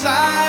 inside.